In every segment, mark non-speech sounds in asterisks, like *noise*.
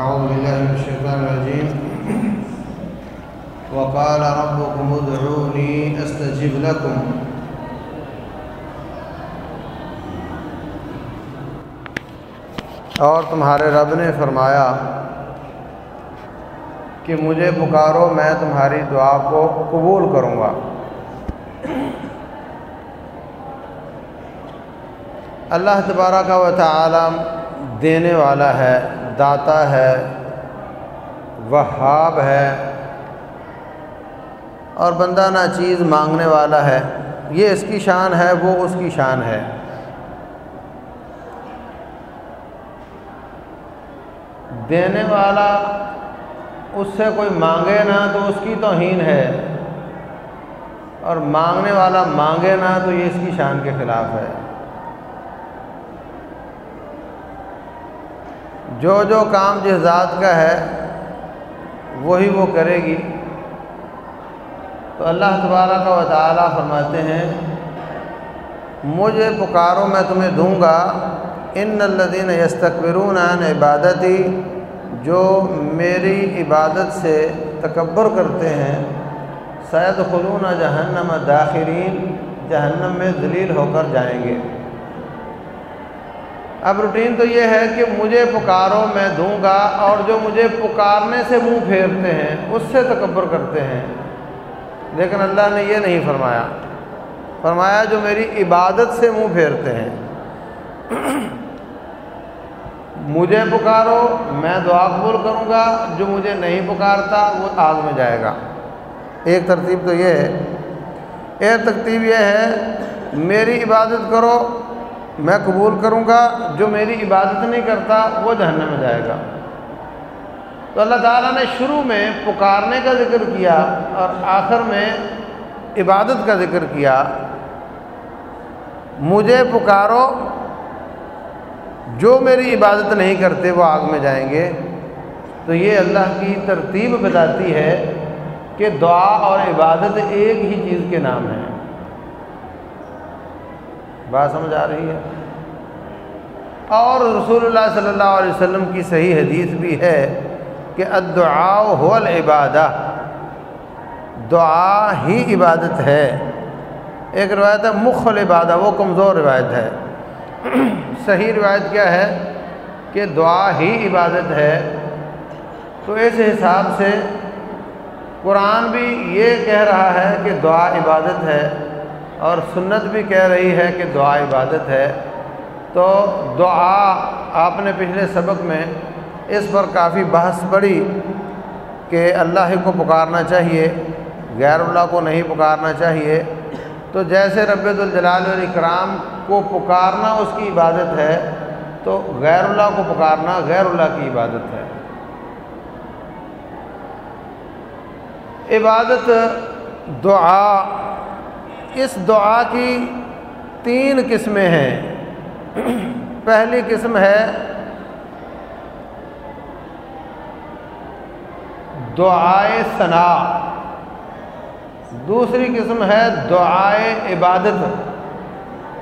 أعوذ بالله من الشيطان الرجيم. وقال ربكم ادعوني أستجب لكم. اور تمہارے رب نے فرمایا کہ مجھے پکارو، میں تمہاری دعا کو قبول کروں گا۔ اللہ تبارہ کا و تعالی دینے والا ہے۔ داتا ہے، وہاب ہے اور بندہ نہ چیز مانگنے والا ہے۔ یہ اس کی شان ہے، وہ اس کی شان ہے۔ دینے والا اس سے کوئی مانگے نہ تو اس کی توہین ہے۔ اور مانگنے والا مانگے نہ تو یہ اس کی شان کے خلاف ہے۔ جو جو کام جس ذات کا ہے، وہی وہ کرے گی۔ تو اللہ تبارہ کا و تعالیٰ فرماتے ہیں، مجھے پکارو، میں تمہیں دوں گا۔ ان الدین یستقبرون عن عبادتی، جو میری عبادت سے تکبر کرتے ہیں سید خلون جہنم داخرین، جہنم میں ذلیل ہو کر جائیں گے۔ اب روٹین تو یہ ہے کہ مجھے پکارو میں دوں گا اور جو مجھے پکارنے سے منہ پھیرتے ہیں، اس سے تکبر کرتے ہیں۔ لیکن اللہ نے یہ نہیں فرمایا۔ فرمایا جو میری عبادت سے منہ پھیرتے ہیں۔ *clears throat* مجھے پکارو، میں دعا قبول کروں گا، جو مجھے نہیں پکارتا، وہ آگ میں جائے گا۔ ایک ترتیب تو یہ ہے۔ ایک ترتیب یہ ہے، میری عبادت کرو میں قبول کروں گا، جو میری عبادت نہیں کرتا، وہ جہنم میں جائے گا۔ تو اللہ تعالیٰ نے شروع میں پکارنے کا ذکر کیا اور آخر میں عبادت کا ذکر کیا۔ مجھے پکارو، جو میری عبادت نہیں کرتے، وہ آگ میں جائیں گے۔ تو یہ اللہ کی ترتیب بتاتی ہے کہ دعا اور عبادت ایک ہی چیز کے نام ہیں۔ بات سمجھ آ رہی ہے۔ اور رسول اللہ صلی اللہ علیہ وسلم کی صحیح حدیث بھی ہے کہ ادعا ہو العبادہ۔ دعا ہی عبادت ہے۔ ایک روایت ہے مخ العبادہ، وہ کمزور روایت ہے۔ صحیح روایت کیا ہے کہ دعا ہی عبادت ہے۔ تو اس حساب سے قرآن بھی یہ کہہ رہا ہے کہ دعا عبادت ہے۔ اور سنت بھی کہہ رہی ہے کہ دعا عبادت ہے، تو دعا آپ نے پچھلے سبق میں اس پر کافی بحث پڑی کہ اللہ کو پکارنا چاہیے، غیر اللہ کو نہیں پکارنا چاہیے۔ تو جیسے رب الجلال والاکرام کو پکارنا اس کی عبادت ہے، تو غیر اللہ کو پکارنا غیر اللہ کی عبادت ہے۔ عبادت، دعا اس دعا کی تین قسمیں ہیں۔ پہلی قسم ہے دعائے ثنا۔ دوسری قسم ہے دعائے عبادت۔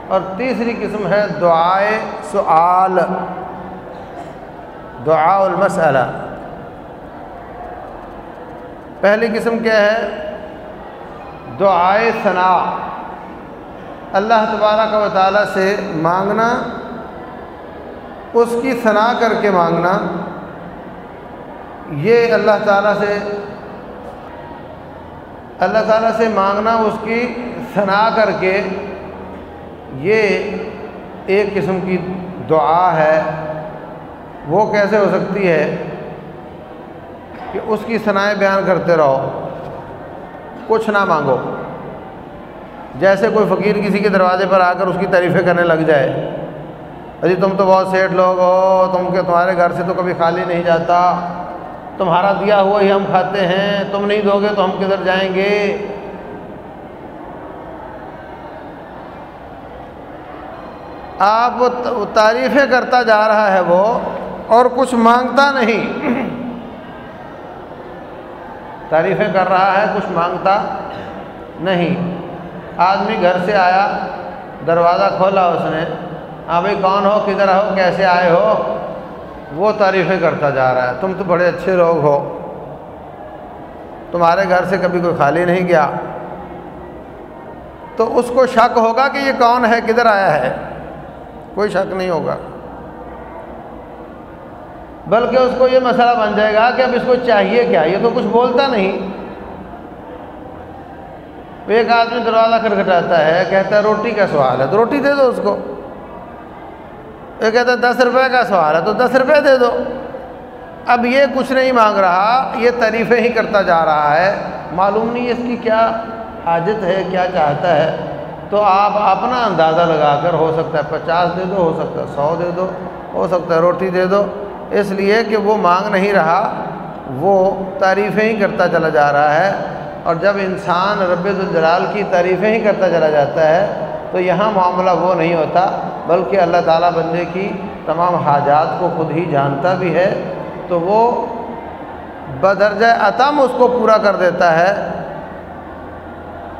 اور تیسری قسم ہے دعائے سعال دعا المسئلہ پہلی قسم کیا ہے؟ دعائے ثنا۔ اللہ تبارہ کا تعالیٰ سے مانگنا، اس کی ثنا کر کے مانگنا، یہ اللہ تعالیٰ سے، اللہ تعالیٰ سے مانگنا، اس کی ثنا کر کے، یہ ایک قسم کی دعا ہے۔ وہ کیسے ہو سکتی ہے؟ کہ اس کی ثنائیں بیان کرتے رہو۔ کچھ نہ مانگو۔ جیسے کوئی فقیر کسی کے دروازے پر آ کر اس کی تعریفیں کرنے لگ جائے۔ ارے تم تو بہت سیٹ لوگ ہو، تم کے تمہارے گھر سے تو کبھی خالی نہیں جاتا۔ تمہارا دیا ہوا ہی ہم کھاتے ہیں، تم نہیں دو گے تو ہم کدھر جائیں گے؟ آپ تعریفیں کرتا جا رہا ہے وہ اور کچھ مانگتا نہیں۔ تعریفیں کر رہا ہے، کچھ مانگتا نہیں۔ آدمی گھر سے آیا، دروازہ کھولا اس نے۔ ہاں بھائی، کون ہو؟ کدھر ہو؟ کیسے آئے ہو؟ وہ تعریفیں کرتا جا رہا ہے۔ تم تو بڑے اچھے لوگ ہو۔ تمہارے گھر سے کبھی کوئی خالی نہیں گیا۔ تو اس کو شک ہوگا کہ یہ کون ہے، کدھر آیا ہے؟ کوئی شک نہیں ہوگا۔ بلکہ اس کو یہ مسئلہ بن جائے گا کہ اب اس کو چاہیے کیا؟ یہ تو کچھ بولتا نہیں۔ ایک آدمی دروازہ کھٹکھٹاتا ہے، کہتا ہے روٹی کا سوال ہے، تو روٹی دے دو اس کو۔ یہ کہتا ہے دس روپے کا سوال ہے، تو دس روپے دے دو۔ اب یہ کچھ نہیں مانگ رہا، یہ تعریفیں ہی کرتا جا رہا ہے۔ معلوم نہیں اس کی کیا حاجت ہے، کیا چاہتا ہے۔ تو آپ اپنا اندازہ لگا کر ہو سکتا ہے پچاس دے دو، ہو سکتا ہے سو دے دو، ہو سکتا ہے روٹی دے دو۔ اس لیے کہ وہ مانگ نہیں رہا، وہ تعریفیں ہی کرتا چلا جا رہا ہے۔ اور جب انسان رب الجلال کی تعریفیں ہی کرتا چلا جاتا ہے، تو یہاں معاملہ وہ نہیں ہوتا، بلکہ اللہ تعالیٰ بندے کی تمام حاجات کو خود ہی جانتا بھی ہے۔ تو وہ بدرجہ عتم اس کو پورا کر دیتا ہے۔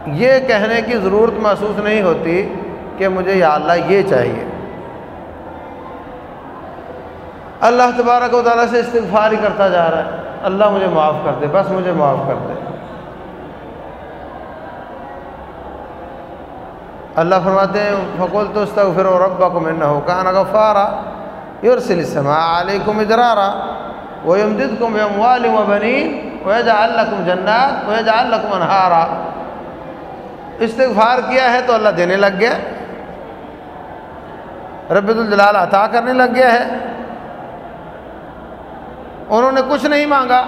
یہ کہنے کی ضرورت محسوس نہیں ہوتی کہ مجھے یا اللہ یہ چاہیے۔ اللہ تبارک و تعالیٰ سے استغفار ہی کرتا جا رہا ہے۔ اللہ مجھے معاف کر دے، بس مجھے معاف کر دے۔ اللہ فرماتے ہیں فقول تو استغفر و ربا کو میں نہ ہو کہاں غفارا۔ یورسل السماء علیکم ادرارا ويمددكم بأموال وبنين ويجعل لكم جنات ويجعل لكم انہارا استغفار کیا ہے تو اللہ دینے لگ گیا۔ رب الجلال عطا کرنے لگ گیا ہے۔ انہوں نے کچھ نہیں مانگا۔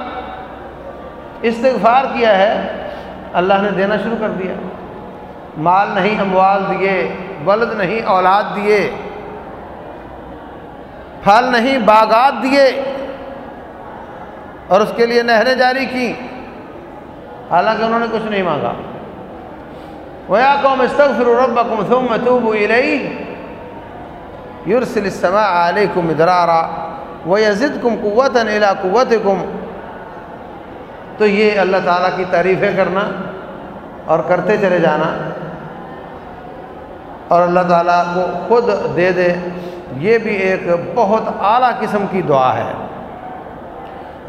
استغفار کیا ہے، اللہ نے دینا شروع کر دیا۔ مال نہیں، اموال دیے، ولد نہیں، اولاد دیے۔ پھل نہیں، باغات دیے۔ اور اس کے لیے نہریں جاری کی۔ حالانکہ انہوں نے کچھ نہیں مانگا۔ ویا قوم استغفر ربكم ثم توبوا إليه يرسل السماء عليكم مدرارا ويزدكم قوة إلى قوتكم۔ تو یہ اللہ تعالیٰ کی تعریفیں کرنا اور کرتے چلے جانا۔ اور اللہ تعالیٰ کو خود دے دے۔ یہ بھی ایک بہت اعلیٰ قسم کی دعا ہے۔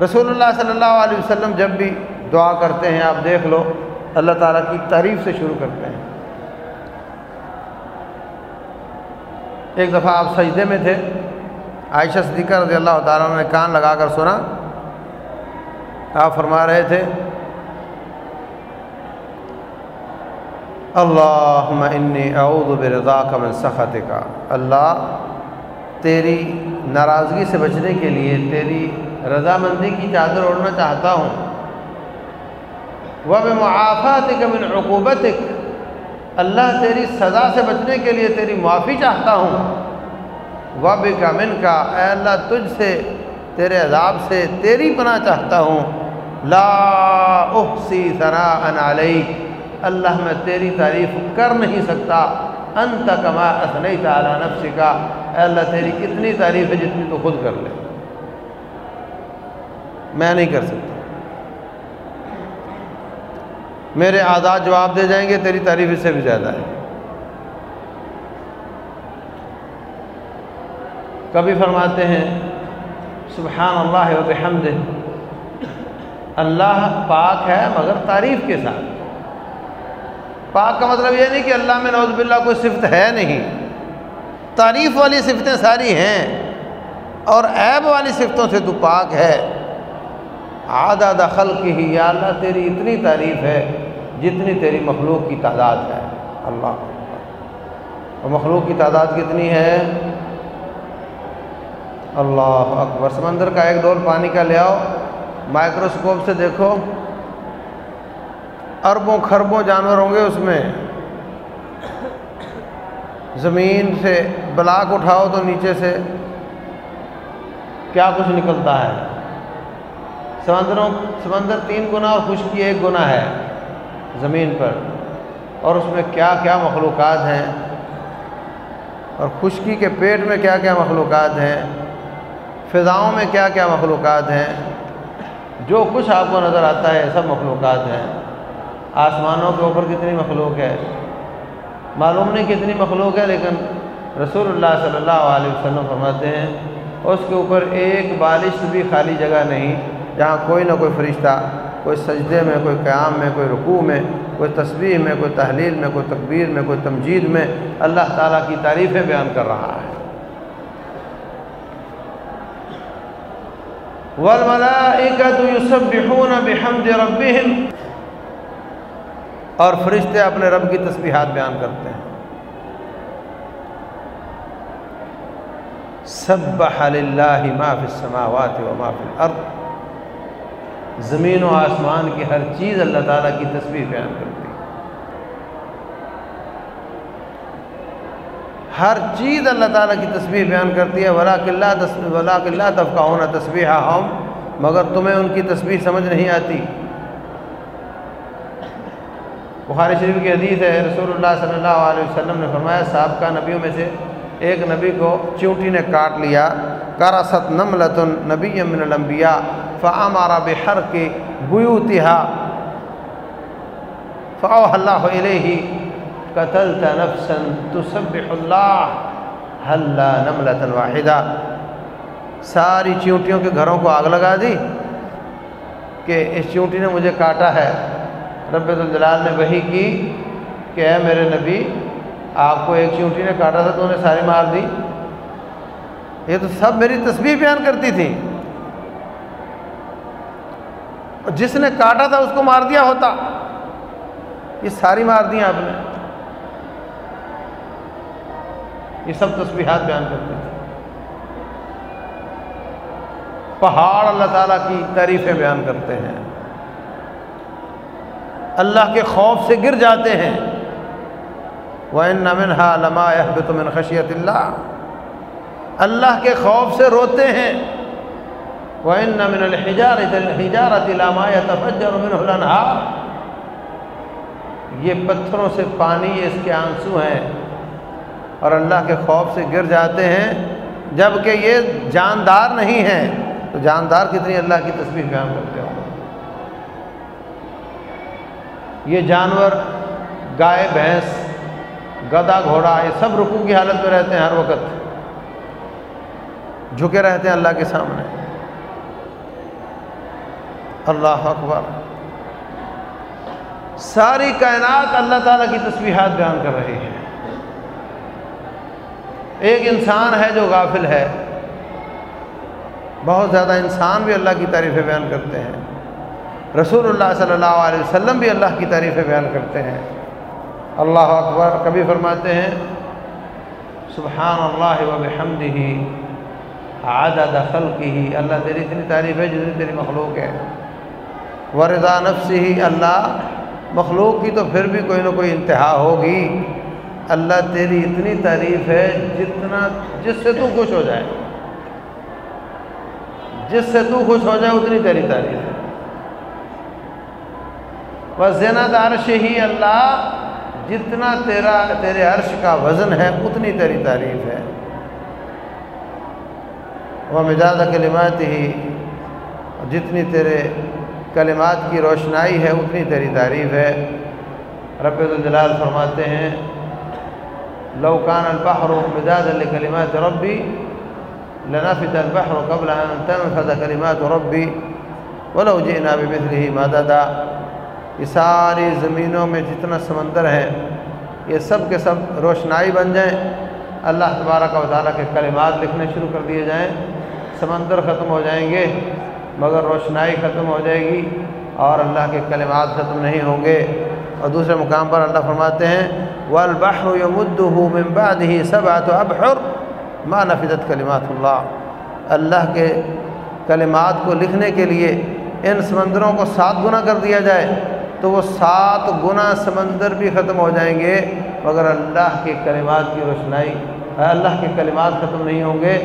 رسول اللہ صلی اللہ علیہ وسلم جب بھی دعا کرتے ہیں، آپ دیکھ لو، اللہ تعالیٰ کی تعریف سے شروع کرتے ہیں۔ ایک دفعہ آپ سجدے میں تھے۔ عائشہ صدیقہ رضی اللہ تعالیٰ نے کان لگا کر سنا۔ آپ فرما رہے تھے اللہ انی اعوذ برضا کا من سخط کا اللہ، تیری ناراضگی سے بچنے کے لیے تیری رضامندی کی چادر اوڑھنا چاہتا ہوں۔ وہ میں معافات من عقوبت اللہ تیری سزا سے بچنے کے لیے تیری معافی چاہتا ہوں۔ وب کا من کا اے اللہ تجھ سے، تیرے عذاب سے تیری پناہ چاہتا ہوں۔ لا احسی ثنا ان علیہ اللہ میں تیری تعریف کر نہیں سکتا۔ انت کما اثنی تعالی نفس کا اے اللہ، تیری کتنی تعریف ہے جتنی تو خود کر لے۔ میں نہیں کر سکتا۔ میرے آزاد جواب دے جائیں گے، تیری تعریف اس سے بھی زیادہ ہے۔ کبھی فرماتے ہیں سبحان اللہ و بحمد اللہ پاک ہے مگر تعریف کے ساتھ۔ پاک کا مطلب یہ نہیں کہ اللہ میں نوز باللہ کوئی صفت ہے نہیں۔ تعریف والی صفتیں ساری ہیں اور عیب والی صفتوں سے تو پاک ہے۔ آدھا دخل کی ہی، یا اللہ تیری اتنی تعریف ہے جتنی تیری مخلوق کی تعداد ہے۔ اللہ اور مخلوق کی تعداد کتنی ہے؟ اللہ اکبر۔ سمندر کا ایک ڈول پانی کا لے آؤ۔ مائکروسکوپ سے دیکھو۔ اربوں خربوں جانور ہوں گے اس میں۔ زمین سے بلاک اٹھاؤ تو نیچے سے۔ کیا کچھ نکلتا ہے؟ سمندروں سمندر تین گنا اور خشکی ایک گنا ہے زمین پر۔ اور اس میں کیا کیا مخلوقات ہیں؟ اور خشکی کے پیٹ میں کیا کیا مخلوقات ہیں؟ فضاؤں میں کیا کیا مخلوقات ہیں؟ جو کچھ آپ کو نظر آتا ہے، سب مخلوقات ہیں۔ آسمانوں کے اوپر کتنی مخلوق ہے؟ معلوم نہیں کتنی مخلوق ہے، لیکن رسول اللہ صلی اللہ علیہ وسلم فرماتے ہیں، اس کے اوپر ایک بالش بھی خالی جگہ نہیں، جہاں کوئی نہ کوئی فرشتہ، کوئی سجدے میں، کوئی قیام میں، کوئی رکوع میں، کوئی تسبیح میں، کوئی تحلیل میں، کوئی تکبیر میں، کوئی تمجید میں اللہ تعالیٰ کی تعریفیں بیان کر رہا ہے۔ بحمد ربهم اور فرشتے اپنے رب کی تسبیحات بیان کرتے ہیں۔ سبح للہ ما فی السماوات و ما فی الارض۔ زمین و آسمان کی ہر چیز اللہ تعالیٰ کی تسبیح بیان کرتی ہے ہر چیز اللہ تعالیٰ کی تسبیح بیان کرتی ہے ولا قلعہ ولا قلعہ تفقہ ہونا تصویر ہم مگر تمہیں ان کی تسبیح سمجھ نہیں آتی۔ بخاری شریف کی حدیث ہے، رسول اللہ صلی اللہ علیہ وسلم نے فرمایا، سابقہ نبیوں میں سے ایک نبی کو چونٹی نے کاٹ لیا۔ کراست نملت نبی من الانبیاء فامارا بحر کے بیوتہا فاوح اللہ علیہ قتلت نفسا تسبح اللہ حلا نملتا واحدہ ساری چونٹیوں کے گھروں کو آگ لگا دی کہ اس چونٹی نے مجھے کاٹا ہے۔ رب الجلال نے وہی کی کہ اے میرے نبی، آپ کو ایک چونٹی نے کاٹا تھا، تو انہیں ساری مار دی۔ یہ تو سب میری تصویر بیان کرتی تھی۔ جس نے کاٹا تھا، اس کو مار دیا ہوتا۔ یہ ساری مار دی آپ نے۔ یہ سب تصویرات بیان کرتے تھے پہاڑ اللہ تعالیٰ کی تعریفیں بیان کرتے ہیں۔ اللہ کے خوف سے گر جاتے ہیں۔ وَإِنَّ مِنْهَا لَمَا يَحْبِتُ مِنْ خَشِيَةِ اللَّهِ۔ اللہ کے خوف سے روتے ہیں۔ وَإِنَّ مِنَ الْحِجَارَةِ الْحِجَارَةِ لَمَا يَتَفَجَّرُ مِنْهُ الْأَنْهَارِ۔ یہ پتھروں سے پانی اس کے آنسو ہیں۔ اور اللہ کے خوف سے گر جاتے ہیں۔ جبکہ یہ جاندار نہیں ہیں، تو جاندار کتنی اللہ کی تصویر بیان کرتے ہوں۔ یہ جانور، گائے، بھینس، گدا، گھوڑا، یہ سب رکوع کی حالت میں رہتے ہیں ہر وقت۔ جھکے رہتے ہیں اللہ کے سامنے۔ اللہ اکبر۔ ساری کائنات اللہ تعالیٰ کی تصویرات بیان کر رہی ہے۔ ایک انسان ہے جو غافل ہے۔ بہت زیادہ انسان بھی اللہ کی تعریفیں بیان کرتے ہیں۔ رسول اللہ صلی اللہ علیہ وسلم بھی اللہ کی تعریفیں بیان کرتے ہیں۔ اللہ اکبر کبھی فرماتے ہیں سبحان اللہ و بحمدہ عدد خلقہ ہی اللہ تیری اتنی تعریف ہے جتنی تیری مخلوق ہے۔ ورضا نفس ہی اللہ مخلوق کی تو پھر بھی کوئی نہ کوئی انتہا ہوگی۔ اللہ تیری اتنی تعریف ہے جتنا جس سے تو خوش ہو جائے۔ جس سے تو خوش ہو جائے اتنی تیری تعریف ہے۔ بس زینت عرش ہی اللہ، جتنا تیرا، تیرے عرش کا وزن ہے، اتنی تیری تعریف ہے۔ وہ مزاج کلمات ہی، جتنی تیرے کلمات کی روشنائی ہے، اتنی تیری تعریف ہے۔ رب الجلال فرماتے ہیں لوکان البحر مزاج الکلمات ربی لنفد البحر قبل ان تنفذ كلمات ربی ولو جئنا بمثله مددا یہ ساری زمینوں میں جتنا سمندر ہے یہ سب کے سب روشنائی بن جائیں۔ اللہ تبارک و تعالیٰ کے کلمات لکھنے شروع کر دیے جائیں۔ سمندر ختم ہو جائیں گے، مگر روشنائی ختم ہو جائے گی اور اللہ کے کلمات ختم نہیں ہوں گے۔ اور دوسرے مقام پر اللہ فرماتے ہیں والبحر يمده من بعده سبعة ابحر ما نفذت کلمات اللہ اللہ کے کلمات کو لکھنے کے لیے ان سمندروں کو سات گنا کر دیا جائے تو وہ سات گنا سمندر بھی ختم ہو جائیں گے، مگر اللہ کے کلمات کی روشنائی، اللہ کے کلمات ختم نہیں ہوں گے۔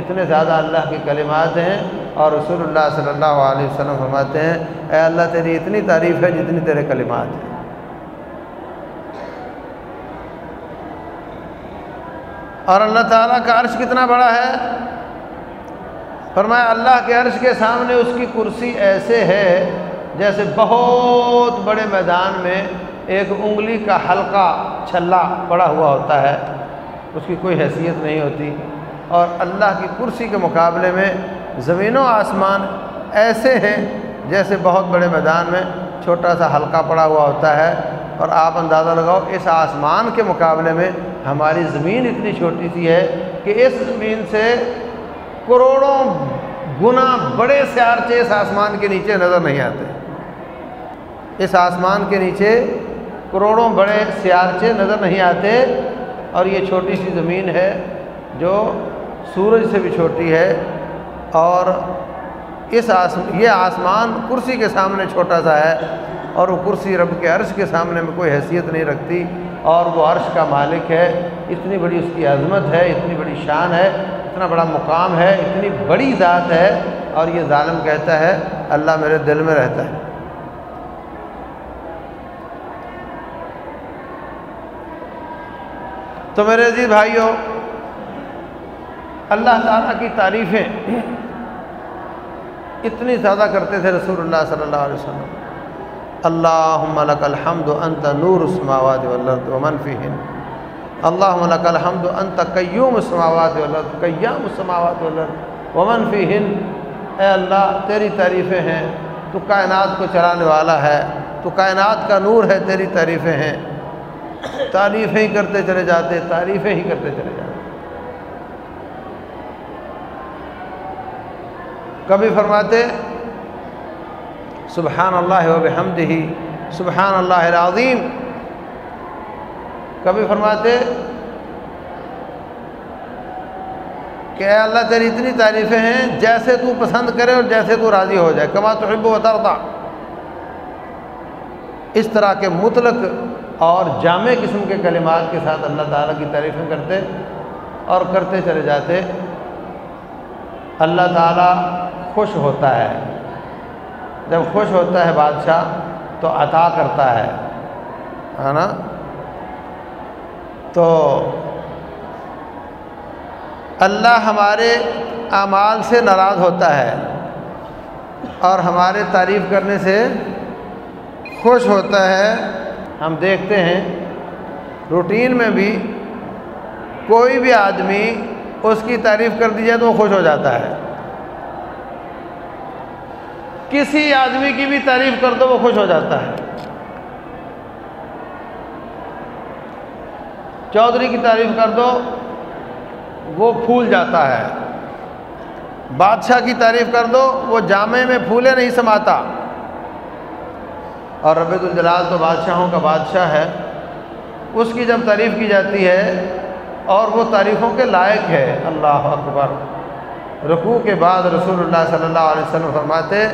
اتنے زیادہ اللہ کے کلمات ہیں اور رسول اللہ صلی اللہ علیہ وسلم فرماتے ہیں، اے اللہ تیری اتنی تعریف ہے جتنی تیرے کلمات ہیں۔ اور اللہ تعالیٰ کا عرش کتنا بڑا ہے؟ فرمایا، اللہ کے عرش کے سامنے اس کی کرسی ایسے ہے جیسے بہت بڑے میدان میں ایک انگلی کا ہلکا چھلا پڑا ہوا ہوتا ہے۔ اس کی کوئی حیثیت نہیں ہوتی۔ اور اللہ کی کرسی کے مقابلے میں زمین و آسمان ایسے ہیں جیسے بہت بڑے میدان میں۔ چھوٹا سا حلقہ پڑا ہوا ہوتا ہے اور آپ اندازہ لگاؤ اس آسمان کے مقابلے میں ہماری زمین اتنی چھوٹی سی ہے کہ اس زمین سے کروڑوں گنا بڑے سیارچے اس آسمان کے نیچے نظر نہیں آتے۔ اس آسمان کے نیچے کروڑوں بڑے سیارچے نظر نہیں آتے اور یہ چھوٹی سی زمین ہے جو سورج سے بھی چھوٹی ہے اور اس آس، یہ آسمان کرسی کے سامنے چھوٹا سا ہے اور وہ کرسی رب کے عرش کے سامنے میں کوئی حیثیت نہیں رکھتی اور وہ عرش کا مالک ہے۔ اتنی بڑی اس کی عظمت ہے، اتنی بڑی شان ہے، اتنا بڑا مقام ہے، اتنی بڑی ذات ہے اور یہ ظالم کہتا ہے، اللہ میرے دل میں رہتا ہے۔ تو میرے عزیز بھائیوں، اللہ تعالیٰ کی تعریفیں اتنی زیادہ کرتے تھے رسول اللہ صلی اللہ علیہ وسلم۔ اللہ ملک الحمد انت نور السماوات والارض ومن فیہن۔ اللہ ملک الحمد انت قیوم السماوات والارض، قیام السماوات والارض ومن فیہن۔ اے اللہ، تیری تعریفیں ہیں، تو کائنات کو چلانے والا ہے، تو کائنات کا نور ہے، تیری تعریفیں ہیں۔ تعریفیں ہی کرتے چلے جاتے، تعریفیں ہی کرتے چلے جاتے۔ کبھی فرماتے سبحان اللہ و بحمد ہی سبحان اللہ العظیم۔ کبھی فرماتے کہ اے اللہ تیری اتنی تعریفیں ہیں جیسے تو پسند کرے اور جیسے تو راضی ہو جائے۔ کما تو حب و ترتا اس طرح کے مطلق اور جامع قسم کے کلمات کے ساتھ اللہ تعالیٰ کی تعریفیں کرتے اور کرتے چلے جاتے۔ اللہ تعالیٰ خوش ہوتا ہے۔ جب خوش ہوتا ہے بادشاہ تو عطا کرتا ہے ہے نا؟ تو اللہ ہمارے اعمال سے ناراض ہوتا ہے اور ہمارے تعریف کرنے سے خوش ہوتا ہے۔ ہم دیکھتے ہیں، روٹین میں بھی کوئی بھی آدمی اس کی تعریف کر دی جائے تو وہ خوش ہو جاتا ہے۔ کسی آدمی کی بھی تعریف کر دو وہ خوش ہو جاتا ہے۔ چودھری کی تعریف کر دو، وہ پھول جاتا ہے۔ بادشاہ کی تعریف کر دو، وہ جامع میں پھولے نہیں سماتا۔ اور رب الجلال تو بادشاہوں کا بادشاہ ہے۔ اس کی جب تعریف کی جاتی ہے اور وہ تعریفوں کے لائق ہے، اللہ اکبر۔ رکوع کے بعد رسول اللہ صلی اللہ علیہ وسلم فرماتے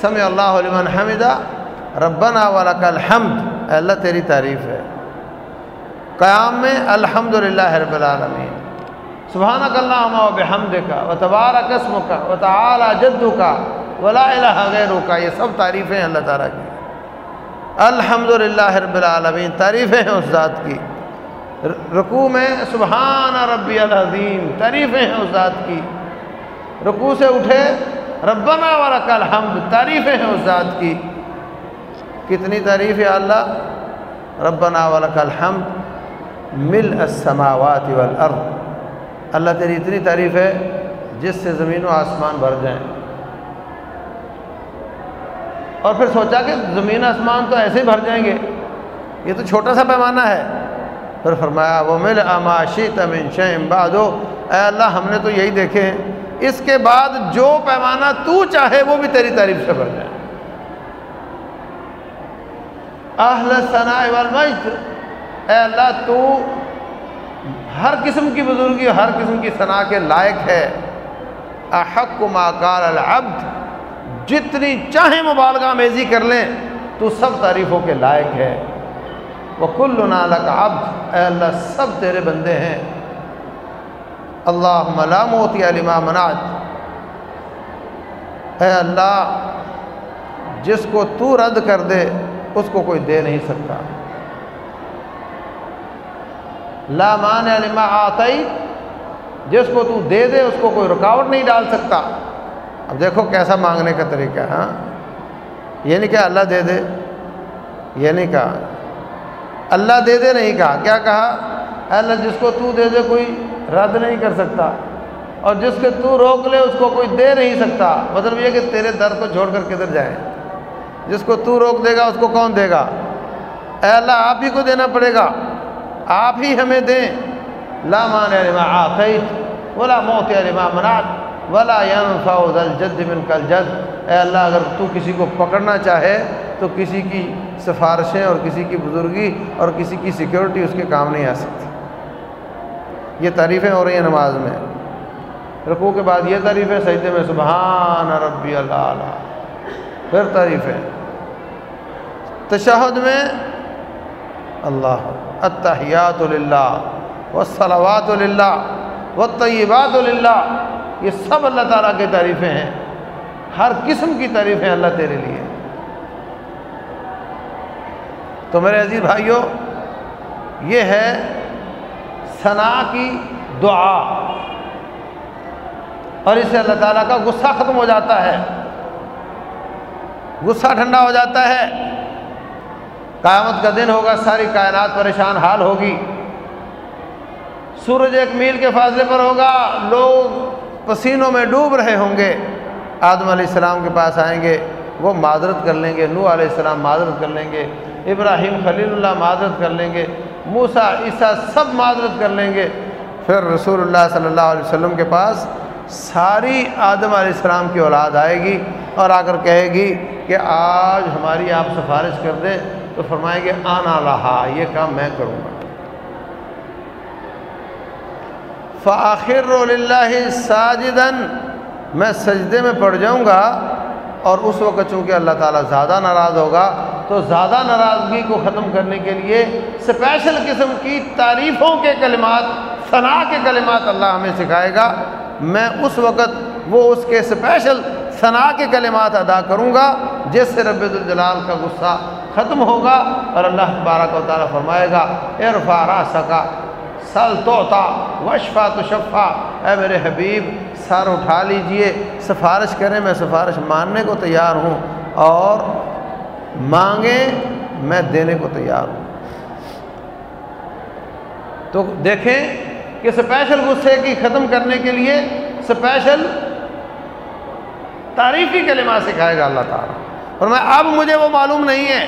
سمع اللہ علمن حمدہ، ربنا ولک الحمد۔ اللہ، تیری تعریف ہے۔ قیام میں الحمد للہ رب العالمین۔ سبحانک اللہ و بحمد کا و تبارہ قسم کا و تعالی جدو کا ولا الہ غیر کا یہ سب تعریفیں ہیں اللہ تعالیٰ کی۔ الحمد للہ رب العالمین، تعریفیں ہیں اس ذات کی۔ رکوع میں سبحان ربی العظیم، تعریفیں ہیں اس ذات کی۔ رکوع سے اٹھے ربنا ولک الحمد، تعریفیں ہیں اس ذات کی۔ کتنی تعریف ہے اللہ؟ ربنا ولک الحمد، مل السماوات والارض۔ اللہ تیری اتنی تعریف ہے جس سے زمین و آسمان بھر جائیں۔ اور پھر سوچا کہ زمین آسمان تو ایسے ہی بھر جائیں گے۔ یہ تو چھوٹا سا پیمانہ ہے۔ پھر فرمایا وہ مل اماشی تمن شیم بادو اے اللہ، ہم نے تو یہی دیکھے ہیں۔ اس کے بعد جو پیمانہ تو چاہے وہ بھی تیری تعریف سے بھر جائے۔ اہل ثناء والمجد، اے اللہ تو ہر قسم کی بزرگی ہر قسم کی ثناء کے لائق ہے۔ احق ما قال العبد، جتنی چاہیں مبالغہ میزی کر لیں، تو سب تعریفوں کے لائق ہے۔ وہ کل نالک عبد، اے اللہ سب تیرے بندے ہیں۔ اللہ ملاموتی علما مناج اے اللہ، جس کو تو رد کر دے، اس کو کوئی دے نہیں سکتا۔ لامان علما آتئی جس کو تو دے دے، اس کو کوئی رکاوٹ نہیں ڈال سکتا۔ اب دیکھو کیسا مانگنے کا طریقہ ہاں؟ یہ نہیں کہا اللہ دے دے، یہ نہیں کہا۔ اللہ دے دے نہیں کہا، کیا کہا؟ اے اللہ، جس کو تو دے دے، کوئی رد نہیں کر سکتا۔ اور جس کے تو روک لے، اس کو کوئی دے نہیں سکتا۔ مطلب یہ کہ تیرے در کو چھوڑ کر کدھر جائیں جس کو تو روک دے گا، اس کو کون دے گا؟ اے اللہ، آپ ہی کو دینا پڑے گا۔ آپ ہی ہمیں دیں۔ لا مانع لما آتیت، ولا موت لما منعت، ولا ينفع الجد من کل جد۔ اے اللہ، اگر تو کسی کو پکڑنا چاہے، تو کسی کی سفارشیں اور کسی کی بزرگی اور کسی کی سیکیورٹی اس کے کام نہیں آ سکتی۔ یہ تعریفیں ہو رہی ہیں نماز میں۔ رکوع کے بعد یہ تعریفیں سجدے میں، سبحان ربی اللہ پھر تعریفیں۔ تشہد میں، اللہ، التحیات للہ، والصلوات للہ، والطیبات للہ۔ یہ سب اللہ تعالیٰ کی تعریفیں ہیں۔ ہر قسم کی تعریفیں اللہ تیرے لیے۔ تو میرے عزیز بھائیوں یہ ہے ثنا کی دعا۔ اور اس سے اللہ تعالیٰ کا غصہ ختم ہو جاتا ہے۔ غصہ ٹھنڈا ہو جاتا ہے۔ قیامت کا دن ہوگا، ساری کائنات پریشان حال ہوگی۔ سورج ایک میل کے فاصلے پر ہوگا، لوگ پسینوں میں ڈوب رہے ہوں گے۔ آدم علیہ السلام کے پاس آئیں گے، وہ معذرت کر لیں گے نو علیہ السلام معذرت کر لیں گے، ابراہیم خلیل اللہ معذرت کر لیں گے۔ موسا عیسیٰ سب معذرت کر لیں گے۔ پھر رسول اللہ صلی اللہ علیہ وسلم کے پاس ساری آدم علیہ السلام کی اولاد آئے گی اور آ کر کہے گی کہ آج ہماری آپ سفارش کر دیں تو فرمائیں گے، آنا رہا یہ کام میں کروں گا۔ فآخر اللہ ساجدن میں سجدے میں پڑ جاؤں گا۔ اور اس وقت چونکہ اللہ تعالیٰ زیادہ ناراض ہوگا، تو زیادہ ناراضگی کو ختم کرنے کے لیے اسپیشل قسم کی تعریفوں کے کلمات، ثنا کے کلمات اللہ ہمیں سکھائے گا۔ میں اس وقت وہ اس کے اسپیشل ثنا کے کلمات ادا کروں گا، جس سے رب الجلال کا غصہ ختم ہوگا اور اللہ تبارک و تعالیٰ فرمائے گا عرفا را سکا سل توتا وشفا تو شفا اے میرے حبیب سر اٹھا لیجیے۔ سفارش کریں، میں سفارش ماننے کو تیار ہوں۔ اور مانگیں، میں دینے کو تیار ہوں۔ تو دیکھیں کہ اسپیشل غصے کی ختم کرنے کے لیے اسپیشل تعریفی کلمات سکھائے گا اللہ تعالیٰ۔ اور میں، اب مجھے وہ معلوم نہیں ہے۔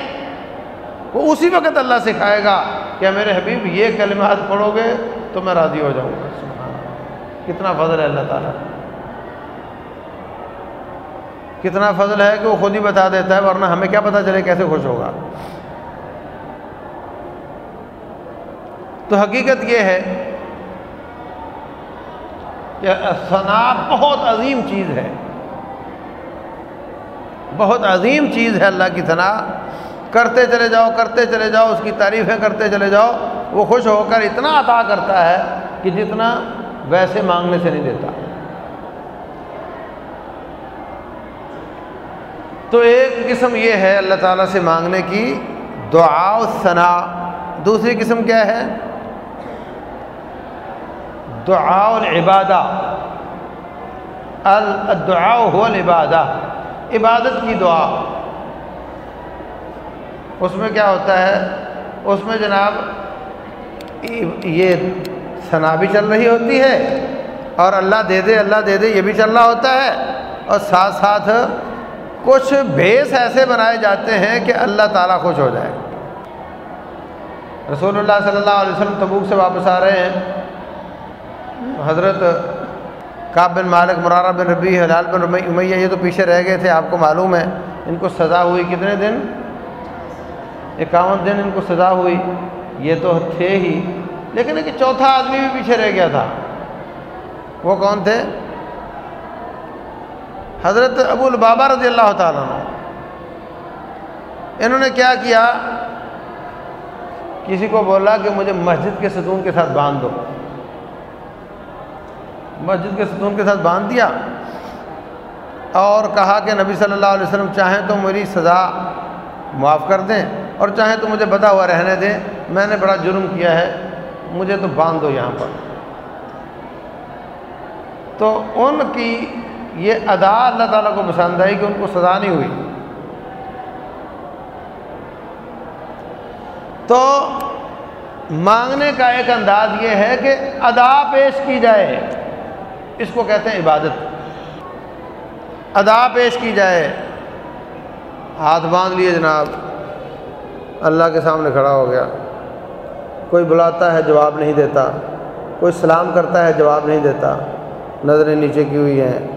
وہ اسی وقت اللہ سکھائے گا کہ میرے حبیب یہ کلمات پڑھو گے تو میں راضی ہو جاؤں گا۔ کتنا فضل ہے اللہ تعالیٰ۔ کتنا فضل ہے کہ وہ خود ہی بتا دیتا ہے، ورنہ ہمیں کیا پتہ چلے کیسے خوش ہوگا۔ تو حقیقت یہ ہے کہ ثنا بہت عظیم چیز ہے۔ بہت عظیم چیز ہے اللہ کی ثنا کرتے چلے جاؤ، کرتے چلے جاؤ، اس کی تعریفیں کرتے چلے جاؤ۔ وہ خوش ہو کر اتنا عطا کرتا ہے کہ جتنا ویسے مانگنے سے نہیں دیتا۔ تو ایک قسم یہ ہے اللہ تعالیٰ سے مانگنے کی، دعا و ثنا۔ دوسری قسم کیا ہے؟ دعا العبادہ۔ الدعا هو العبادہ۔ عبادت کی دعا۔ اس میں کیا ہوتا ہے؟ اس میں جناب، یہ ثنا بھی چل رہی ہوتی ہے اور اللہ دے دے، اللہ دے دے، یہ بھی چل رہا ہوتا ہے۔ اور ساتھ ساتھ کچھ بھیس ایسے بنائے جاتے ہیں کہ اللہ تعالیٰ خوش ہو جائے۔ رسول اللہ صلی اللہ علیہ وسلم تبوک سے واپس آ رہے ہیں۔ حضرت کعب بن مالک، مرارہ بن ربی حلال بن امیہ یہ تو پیچھے رہ گئے تھے، آپ کو معلوم ہے۔ ان کو سزا ہوئی کتنے دن؟ اکاون دن ان کو سزا ہوئی۔ یہ تو تھے ہی۔ لیکن ایک چوتھا آدمی بھی پیچھے رہ گیا تھا۔ وہ کون تھے؟ حضرت ابو البابا رضی اللہ تعالیٰ عنہ۔ انہوں نے کیا کیا؟ کسی کو بولا کہ مجھے مسجد کے ستون کے ساتھ باندھ دو۔ مسجد کے ستون کے ساتھ باندھ دیا۔ اور کہا کہ نبی صلی اللہ علیہ وسلم، چاہیں تو میری سزا معاف کر دیں اور چاہیں تو مجھے بتا ہوا رہنے دیں۔ میں نے بڑا جرم کیا ہے، مجھے تو باندھ دو یہاں پر۔ تو ان کی یہ ادا اللہ تعالیٰ کو پسند آئی کہ ان کو سزا نہیں ہوئی۔ تو مانگنے کا ایک انداز یہ ہے کہ ادا پیش کی جائے۔ اس کو کہتے ہیں عبادت۔ ادا پیش کی جائے۔ ہاتھ باندھ لیے جناب۔ اللہ کے سامنے کھڑا ہو گیا۔ کوئی بلاتا ہے جواب نہیں دیتا۔ کوئی سلام کرتا ہے جواب نہیں دیتا۔ نظریں نیچے کی ہوئی ہیں۔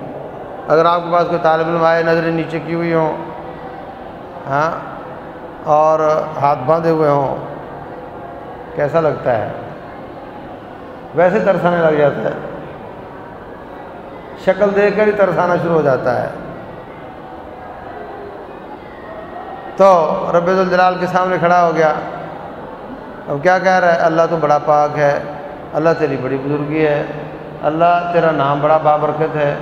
اگر آپ کے پاس کوئی طالب علم آئے، نظریں نیچے کی ہوئی ہوں ہاں اور ہاتھ باندھے ہوئے ہوں، کیسا لگتا ہے؟ ویسے ترسانے لگ جاتا ہے۔ شکل دیکھ کر ہی ترسانا شروع ہو جاتا ہے۔ تو رب الجلال کے سامنے کھڑا ہو گیا۔ اب کیا کہہ رہا ہے؟ اللہ تو بڑا پاک ہے، اللہ تیری بڑی بزرگی ہے، اللہ تیرا نام بڑا بابرکت ہے۔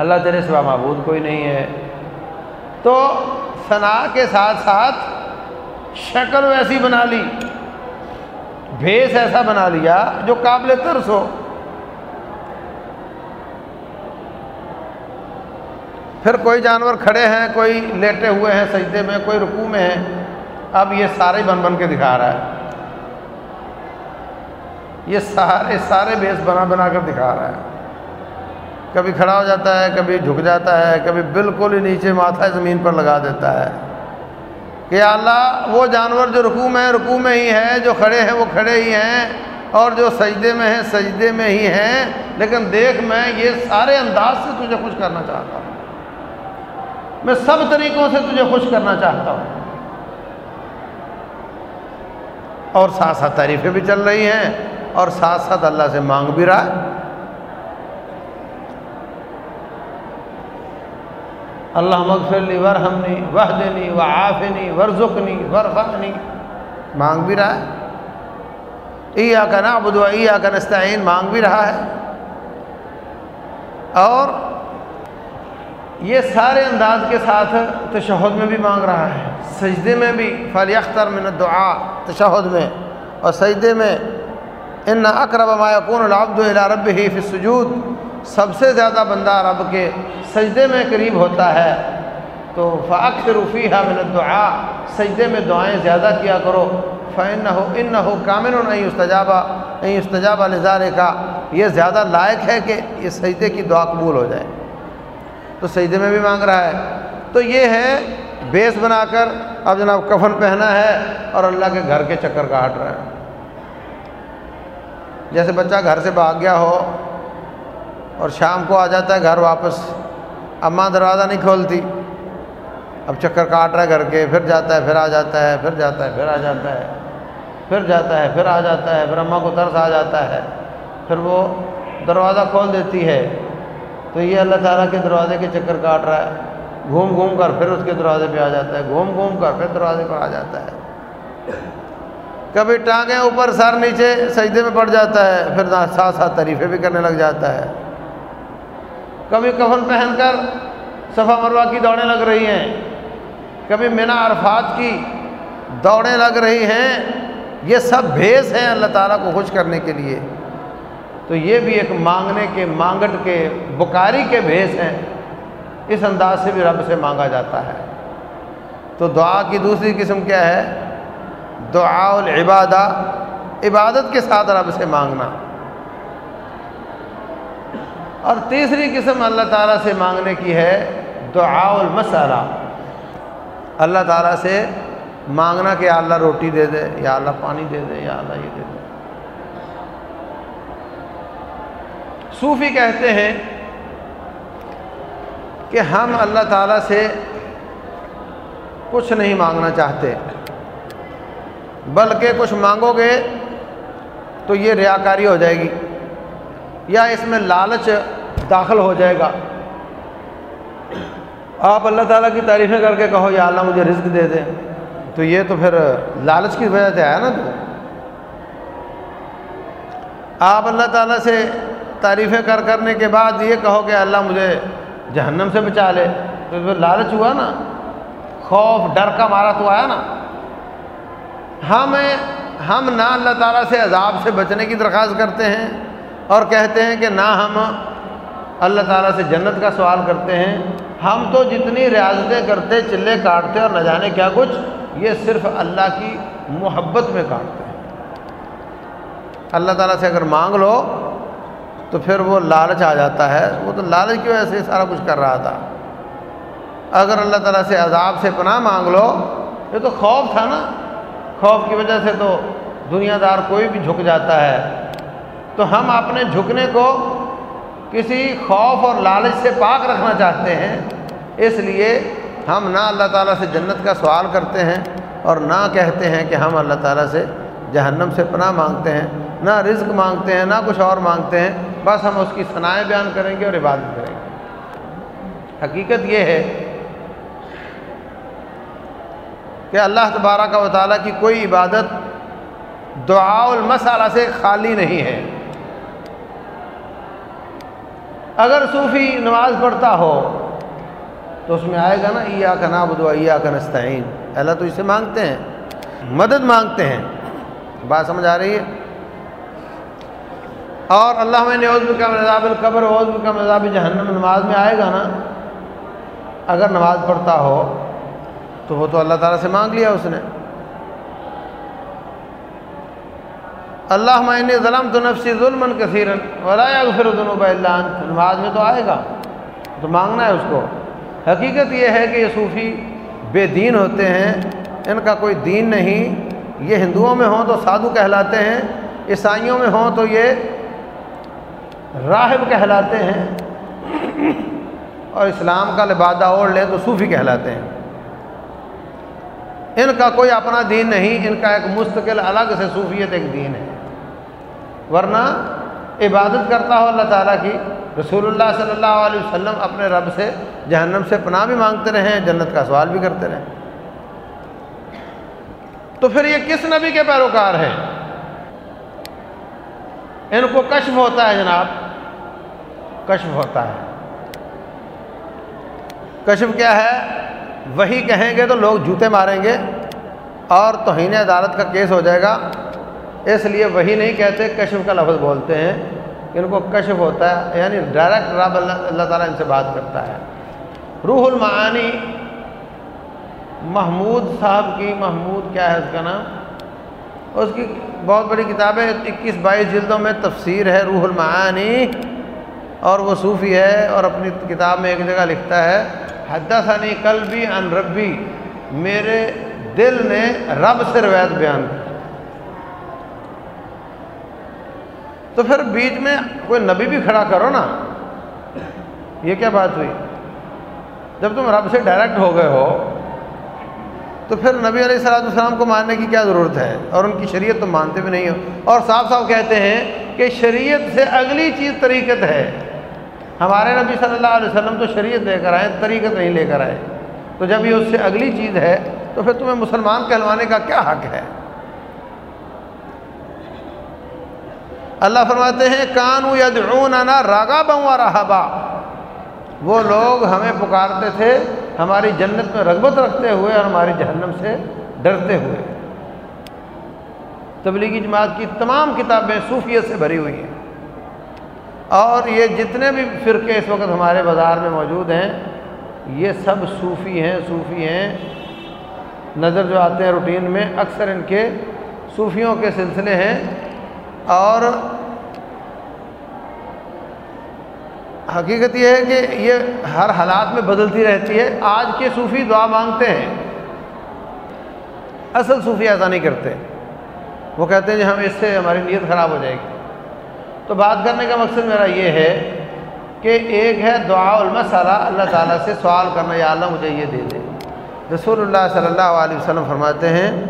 اللہ تیرے سوا معبود کوئی نہیں ہے۔ تو ثنا کے ساتھ ساتھ شکل ویسی بنا لی۔ بھیس ایسا بنا لیا جو قابل ترس ہو۔ پھر کوئی جانور کھڑے ہیں، کوئی لیٹے ہوئے ہیں سجدے میں، کوئی رکوع میں ہے اب یہ سارے بن بن کے دکھا رہا ہے۔ یہ سارے سارے بیس بنا بنا کر دکھا رہا ہے۔ کبھی کھڑا ہو جاتا ہے، کبھی جھک جاتا ہے، کبھی بالکل ہی نیچے ماتھا زمین پر لگا دیتا ہے۔ کہ اللہ، وہ جانور جو رکوع میں رکوع میں ہی ہے، جو کھڑے ہیں، وہ کھڑے ہی ہیں، اور جو سجدے میں ہیں، سجدے میں ہی ہیں۔ لیکن دیکھ، میں یہ سارے انداز سے تجھے خوش کرنا چاہتا ہوں۔ میں سب طریقوں سے تجھے خوش کرنا چاہتا ہوں۔ اور ساتھ ساتھ تعریفیں بھی چل رہی ہیں، اور ساتھ ساتھ اللہ سے مانگ بھی رہا ہے۔ اللہ مغفر لی ورحمنی وحدنی وعافنی ورزقنی ورفعنی مانگ بھی رہا ہے۔ ای کا نعبد و ای کا نستعین مانگ بھی رہا ہے۔ اور یہ سارے انداز کے ساتھ تشہد میں بھی مانگ رہا ہے۔ سجدے میں بھی فلی اختر من الدعا تشہد میں۔ اور سجدے میں، ان اقرب ما یکون العبد الى ربه فی السجود۔ سب سے زیادہ بندہ رب کے سجدے میں قریب ہوتا ہے، تو فاکثر فیہا من الدعا سجدے میں دعائیں زیادہ کیا کرو۔ فانه انه کامل نہیں استجابہ نہیں استجابہ لذالک کا یہ زیادہ لائق ہے کہ یہ سجدے کی دعا قبول ہو جائے۔ تو سجدے میں بھی مانگ رہا ہے۔ تو یہ ہے بیس بنا کر اب جناب کفن پہنا ہے اور اللہ کے گھر کے چکر کاٹ رہا ہے۔ جیسے بچہ گھر سے بھاگ گیا ہو اور شام کو آ جاتا ہے گھر واپس۔ اماں دروازہ نہیں کھولتی۔ اب چکر کاٹ رہا ہے گھر کے، پھر جاتا ہے، پھر آ جاتا ہے، پھر جاتا ہے، پھر آ جاتا ہے، پھر جاتا ہے، پھر آ جاتا ہے، پھر اماں کو ترس آ جاتا ہے۔ پھر وہ دروازہ کھول دیتی ہے۔ تو یہ اللہ تعالیٰ کے دروازے کے چکر کاٹ رہا ہے۔ گھوم گھوم کر پھر اس کے دروازے پہ آ جاتا ہے۔ گھوم گھوم کر پھر دروازے پر آ جاتا ہے۔ کبھی ٹانگیں اوپر، سر نیچے سجدے میں پڑ جاتا ہے۔ پھر ساتھ ساتھ تعریفیں بھی کرنے لگ جاتا ہے۔ کبھی کفن پہن کر صفا مروا کی دوڑیں لگ رہی ہیں، کبھی مینا عرفات کی دوڑیں لگ رہی ہیں۔ یہ سب بھیس ہیں اللہ تعالیٰ کو خوش کرنے کے لیے۔ تو یہ بھی ایک مانگنے کے، مانگٹ کے، بکاری کے بھیس ہیں۔ اس انداز سے بھی رب سے مانگا جاتا ہے۔ تو دعا کی دوسری قسم کیا ہے؟ دعا العبادہ، عبادت کے ساتھ رب سے مانگنا۔ اور تیسری قسم اللہ تعالیٰ سے مانگنے کی ہے دعا المسالہ۔ اللہ تعالیٰ سے مانگنا کہ یا اللہ روٹی دے دے، یا اللہ پانی دے دے، یا اللہ یہ دے دے۔ صوفی کہتے ہیں کہ ہم اللہ تعالیٰ سے کچھ نہیں مانگنا چاہتے، بلکہ کچھ مانگو گے تو یہ ریاکاری ہو جائے گی۔ یا اس میں لالچ داخل ہو جائے گا۔ آپ اللہ تعالیٰ کی تعریفیں کر کے کہو، یا اللہ مجھے رزق دے دیں تو یہ تو پھر لالچ کی وجہ سے آیا نا تو۔ آپ اللہ تعالیٰ سے تعریفیں کر کرنے کے بعد یہ کہو کہ اللہ مجھے جہنم سے بچا لے۔ تو پھر لالچ ہوا نا۔ خوف، ڈر کا مارا تو آیا نا۔ ہم ہم نہ اللہ تعالیٰ سے عذاب سے بچنے کی درخواست کرتے ہیں۔ اور کہتے ہیں کہ نہ ہم اللہ تعالیٰ سے جنت کا سوال کرتے ہیں، ہم تو جتنی ریاضتیں کرتے، چلے کاٹتے اور نہ جانے کیا کچھ، یہ صرف اللہ کی محبت میں کاٹتے ہیں۔ اللہ تعالیٰ سے اگر مانگ لو تو پھر وہ لالچ آ جاتا ہے۔ وہ تو لالچ کی وجہ سے سارا کچھ کر رہا تھا۔ اگر اللہ تعالیٰ سے عذاب سے پناہ مانگ لو، یہ تو خوف تھا نا۔ خوف کی وجہ سے تو دنیا دار کوئی بھی جھک جاتا ہے۔ تو ہم اپنے جھکنے کو کسی خوف اور لالچ سے پاک رکھنا چاہتے ہیں۔ اس لیے ہم نہ اللہ تعالیٰ سے جنت کا سوال کرتے ہیں اور نہ کہتے ہیں کہ ہم اللہ تعالیٰ سے جہنم سے پناہ مانگتے ہیں، نہ رزق مانگتے ہیں، نہ کچھ اور مانگتے ہیں۔ بس ہم اس کی صنائع بیان کریں گے اور عبادت کریں گے۔ حقیقت یہ ہے کہ اللہ تبارہ کا تعالیٰ کی کوئی عبادت دعا المسالہ سے خالی نہیں ہے۔ اگر صوفی نماز پڑھتا ہو، تو اس میں آئے گا نا ایا کا نابود ایا کا نستعین۔ اللہ تو اسے مانگتے ہیں، مدد مانگتے ہیں۔ بات سمجھ آ رہی ہے؟ اور اللہ میں نے عزم کا مذاب القبر، عزم کا مذاب جہنم، نماز میں آئے گا نا۔ اگر نماز پڑھتا ہو، تو وہ تو اللہ تعالیٰ سے مانگ لیا اس نے۔ اللہ میں ظلم تو نفسی ظلم کثیرن ولایا پھر النوب اللہ نماز میں تو آئے گا، تو مانگنا ہے اس کو۔ حقیقت یہ ہے کہ یہ صوفی بے دین ہوتے ہیں، ان کا کوئی دین نہیں۔ یہ ہندوؤں میں ہوں تو سادھو کہلاتے ہیں، عیسائیوں میں ہوں تو یہ راہب کہلاتے ہیں۔ اور اسلام کا لبادہ اوڑھ لیں تو صوفی کہلاتے ہیں۔ ان کا کوئی اپنا دین نہیں، ان کا ایک مستقل الگ سے صوفیت ایک دین ہے۔ ورنہ عبادت کرتا ہو اللہ تعالیٰ کی، رسول اللہ صلی اللہ علیہ وسلم اپنے رب سے جہنم سے پناہ بھی مانگتے رہے جنت کا سوال بھی کرتے رہے تو پھر یہ کس نبی کے پیروکار ہیں؟ ان کو کشف ہوتا ہے جناب۔ کشف ہوتا ہے۔ کشف کیا ہے؟ وہی کہیں گے تو لوگ جوتے ماریں گے اور توہین عدالت کا کیس ہو جائے گا۔ اس لیے وہی نہیں کہتے، کشف کا لفظ بولتے ہیں کہ ان کو کشف ہوتا ہے یعنی ڈائریکٹ رب اللہ اللہ تعالیٰ ان سے بات کرتا ہے۔ روح المعانی، محمود صاحب کی، محمود کیا ہے اس کا نام؟ اس کی بہت بڑی کتاب ہے، اکیس بائیس جلدوں میں تفسیر ہے روح المعانی، اور وہ صوفی ہے اور اپنی کتاب میں ایک جگہ لکھتا ہے، حدثنی قلبی ان ربی، میرے دل نے رب سے روایت بیان کی۔ تو پھر بیچ میں کوئی نبی بھی کھڑا کرو نا، یہ کیا بات ہوئی؟ جب تم رب سے ڈائریکٹ ہو گئے ہو، تو پھر نبی علیہ السلاۃ السلام کو ماننے کی کیا ضرورت ہے؟ اور ان کی شریعت تم مانتے بھی نہیں ہو۔ اور صاف صاف کہتے ہیں کہ شریعت سے اگلی چیز طریقت ہے۔ ہمارے نبی صلی اللہ علیہ وسلم تو شریعت لے کر آئے، طریقت نہیں لے کر آئے۔ تو جب یہ اس سے اگلی چیز ہے، تو پھر تمہیں مسلمان کہلوانے کا کیا حق ہے؟ اللہ فرماتے ہیں، کانو یدعوننا راغبا و رہبا. وہ لوگ ہمیں پکارتے تھے، ہماری جنت میں رغبت رکھتے ہوئے اور ہماری جہنم سے ڈرتے ہوئے۔ تبلیغی جماعت کی تمام کتابیں صوفیت سے بھری ہوئی ہیں۔ اور یہ جتنے بھی فرقے اس وقت ہمارے بازار میں موجود ہیں، یہ سب صوفی ہیں صوفی ہیں۔ نظر جو آتے ہیں روٹین میں، اکثر ان کے صوفیوں کے سلسلے ہیں۔ اور حقیقت یہ ہے کہ یہ ہر حالات میں بدلتی رہتی ہے۔ آج کے صوفی دعا مانگتے ہیں۔ اصل صوفی ایسا نہیں کرتے۔ وہ کہتے ہیں کہ ہم اس سے ہماری نیت خراب ہو جائے گی۔ تو بات کرنے کا مقصد میرا یہ ہے کہ ایک ہے دعا المسالہ۔ اللہ تعالیٰ سے سوال کرنا، یا اللہ مجھے یہ دے دے۔ رسول اللہ صلی اللہ علیہ وسلم فرماتے ہیں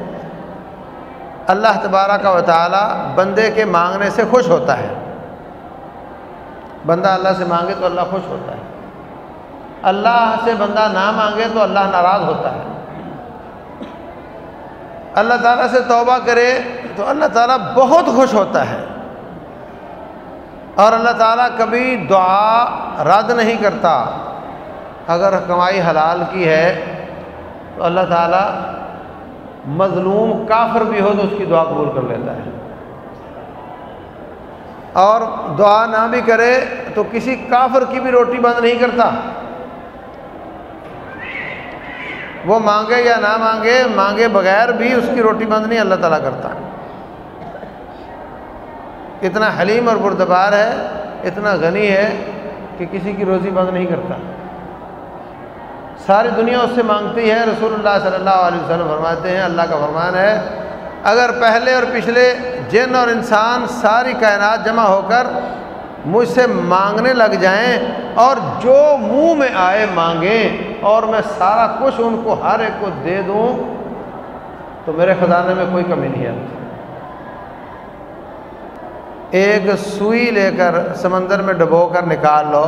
اللہ تبارہ کا تعالیٰ بندے کے مانگنے سے خوش ہوتا ہے۔ بندہ اللہ سے مانگے تو اللہ خوش ہوتا ہے۔ اللہ سے بندہ نہ مانگے تو اللہ ناراض ہوتا ہے۔ اللہ تعالیٰ سے توبہ کرے تو اللہ تعالیٰ بہت خوش ہوتا ہے۔ اور اللہ تعالیٰ کبھی دعا رد نہیں کرتا۔ اگر کمائی حلال کی ہے تو اللہ تعالیٰ مظلوم کافر بھی ہو تو اس کی دعا قبول کر لیتا ہے۔ اور دعا نہ بھی کرے تو کسی کافر کی بھی روٹی بند نہیں کرتا۔ وہ مانگے یا نہ مانگے مانگے بغیر بھی اس کی روٹی بند نہیں، اللہ تعالیٰ کرتا۔ اتنا حلیم اور بردبار ہے، اتنا غنی ہے کہ کسی کی روزی بند نہیں کرتا۔ ساری دنیا اس سے مانگتی ہے۔ رسول اللہ صلی اللہ علیہ وسلم فرماتے ہیں، اللہ کا فرمان ہے، اگر پہلے اور پچھلے جن اور انسان ساری کائنات جمع ہو کر مجھ سے مانگنے لگ جائیں اور جو منہ میں آئے مانگیں اور میں سارا کچھ ان کو ہر ایک کو دے دوں، تو میرے خزانے میں کوئی کمی نہیں آتی ایک سوئی لے کر سمندر میں ڈبو کر نکال لو،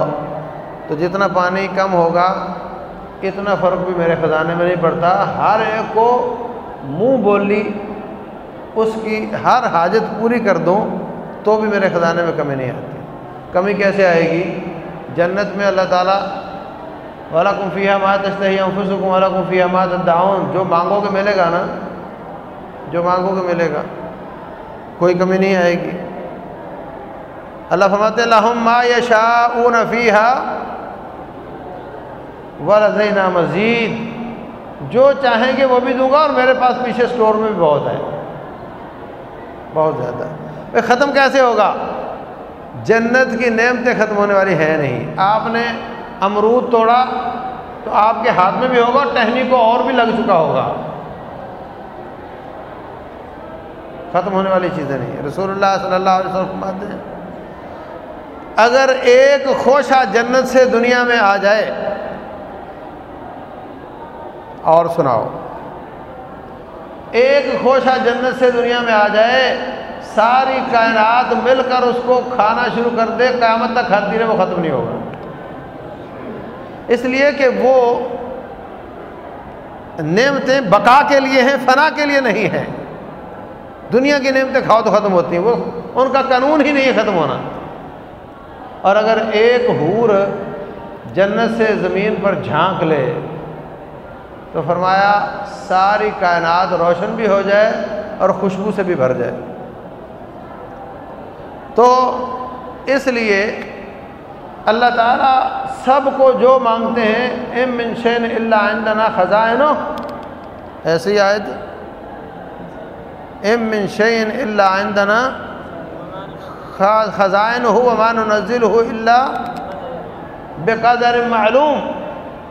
تو جتنا پانی کم ہوگا اتنا فرق بھی میرے خزانے میں نہیں پڑتا۔ ہر ایک کو منہ بولی، اس کی ہر حاجت پوری کر دوں تو بھی میرے خزانے میں کمی نہیں آتی۔ کمی کیسے آئے گی؟ جنت میں اللہ تعالیٰ والا کمفی حمات اشتہی انفسکم والا کمفی حمات داؤن جو مانگو گے ملے گا نا، جو مانگو گے ملے گا، کوئی کمی نہیں آئے گی۔ اللہ فرمات الحم ما یشاءون فیہا ولدینا مزید جو چاہیں گے وہ بھی دوں گا اور میرے پاس پیچھے سٹور میں بھی بہت ہے۔ بہت زیادہ۔ ختم کیسے ہوگا؟ جنت کی نعمتیں ختم ہونے والی ہے نہیں۔ آپ نے امرود توڑا تو آپ کے ہاتھ میں بھی ہوگا اور ٹہنی کو اور بھی لگ چکا ہوگا۔ ختم ہونے والی چیزیں نہیں۔ رسول اللہ صلی اللہ علیہ وسلم ہیں، اگر ایک خوشہ جنت سے دنیا میں آ جائے اور سناؤ۔ ایک خوشہ جنت سے دنیا میں آ جائے، ساری کائنات مل کر اس کو کھانا شروع کر دے، قیامت تک کھاتی رہے وہ ختم نہیں ہوگا۔ اس لیے کہ وہ نعمتیں بقا کے لیے ہیں، فنا کے لیے نہیں ہیں۔ دنیا کی نعمتیں کھاؤ تو ختم ہوتی ہیں، وہ ان کا قانون ہی نہیں ہے ختم ہونا۔ اور اگر ایک حور جنت سے زمین پر جھانک لے تو فرمایا ساری کائنات روشن بھی ہو جائے اور خوشبو سے بھی بھر جائے۔ تو اس لیے اللہ تعالیٰ سب کو جو مانگتے ہیں ام منشین اللہ عندنا خزائن۔ ایسی آیت۔ ام منشین اللہ عندنا خزائن ہو امان و نزل ہو اللہ بے قدر معلوم۔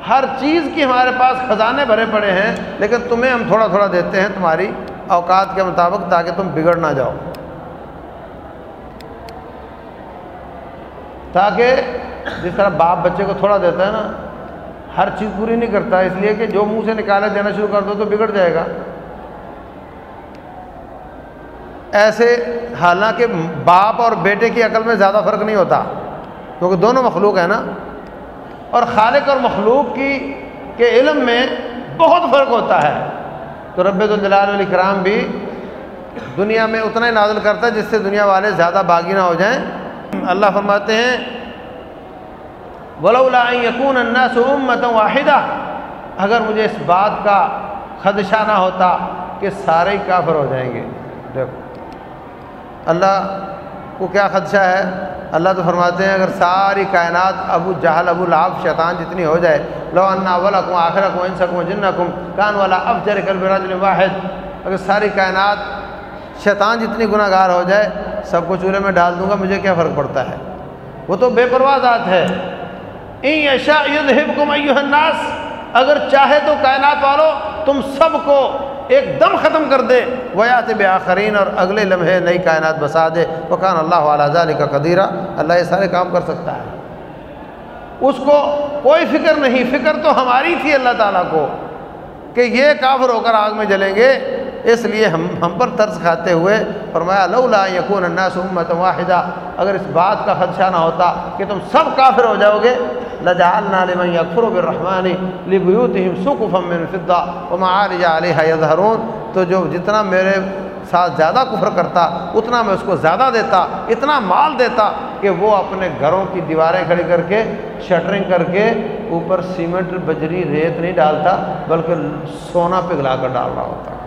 ہر چیز کی ہمارے پاس خزانے بھرے پڑے ہیں، لیکن تمہیں ہم تھوڑا تھوڑا دیتے ہیں تمہاری اوقات کے مطابق تاکہ تم بگڑ نہ جاؤ۔ تاکہ جس طرح باپ بچے کو تھوڑا دیتا ہے نا، ہر چیز پوری نہیں کرتا، اس لیے کہ جو منہ سے نکالے دینا شروع کر دو تو بگڑ جائے گا۔ ایسے حالانکہ باپ اور بیٹے کی عقل میں زیادہ فرق نہیں ہوتا، کیونکہ دونوں مخلوق ہیں نا۔ اور خالق اور مخلوق کی کے علم میں بہت فرق ہوتا ہے۔ تو رب الجلال علیہ کرام بھی دنیا میں اتنا ہی نازل کرتا ہے جس سے دنیا والے زیادہ باغی نہ ہو جائیں۔ اللہ فرماتے ہیں، ولولا یقون الناس امت واحدہ اگر مجھے اس بات کا خدشہ نہ ہوتا کہ سارے ہی کافر ہو جائیں گے۔ دیکھو، اللہ کو کیا خدشہ ہے؟ اللہ تو فرماتے ہیں، اگر ساری کائنات ابو جہل، ابو لاب شیطان جتنی ہو جائے، لو انا ولا کم آخر کو ان سکوں جن کم کان والا اب جر کر واحد۔ اگر ساری کائنات شیطان جتنی گناہ گار ہو جائے، سب کو چولہے میں ڈال دوں گا، مجھے کیا فرق پڑتا ہے؟ وہ تو بے پرواہ ذات ہے۔ الناس۔ اگر چاہے تو کائنات والو، تم سب کو ایک دم ختم کر دے۔ ویات بے آخرین اور اگلے لمحے نئی کائنات بسا دے۔ وقان اللہ علیہ ذالک کا قدیرہ اللہ یہ سارے کام کر سکتا ہے۔ اس کو کوئی فکر نہیں۔ فکر تو ہماری تھی اللہ تعالیٰ کو کہ یہ کافر ہو کر آگ میں جلیں گے۔ اس لیے ہم ہم پر طرز کھاتے ہوئے فرمایا، لولا یقون الناس امت واحدہ، اگر اس بات کا خدشہ نہ ہوتا کہ تم سب کافر ہو جاؤ گے، لجعلنا لمن يكفر بالرحمن لبيوتهم سقفا من فضه ومعارج عليها يظهرون تو جو جتنا میرے ساتھ زیادہ کفر کرتا، اتنا میں اس کو زیادہ دیتا، اتنا مال دیتا کہ وہ اپنے گھروں کی دیواریں کھڑی کر کے، شٹرنگ کر کے اوپر سیمنٹ بجری ریت نہیں ڈالتا، بلکہ سونا پگھلا کر ڈال رہا ہوتا۔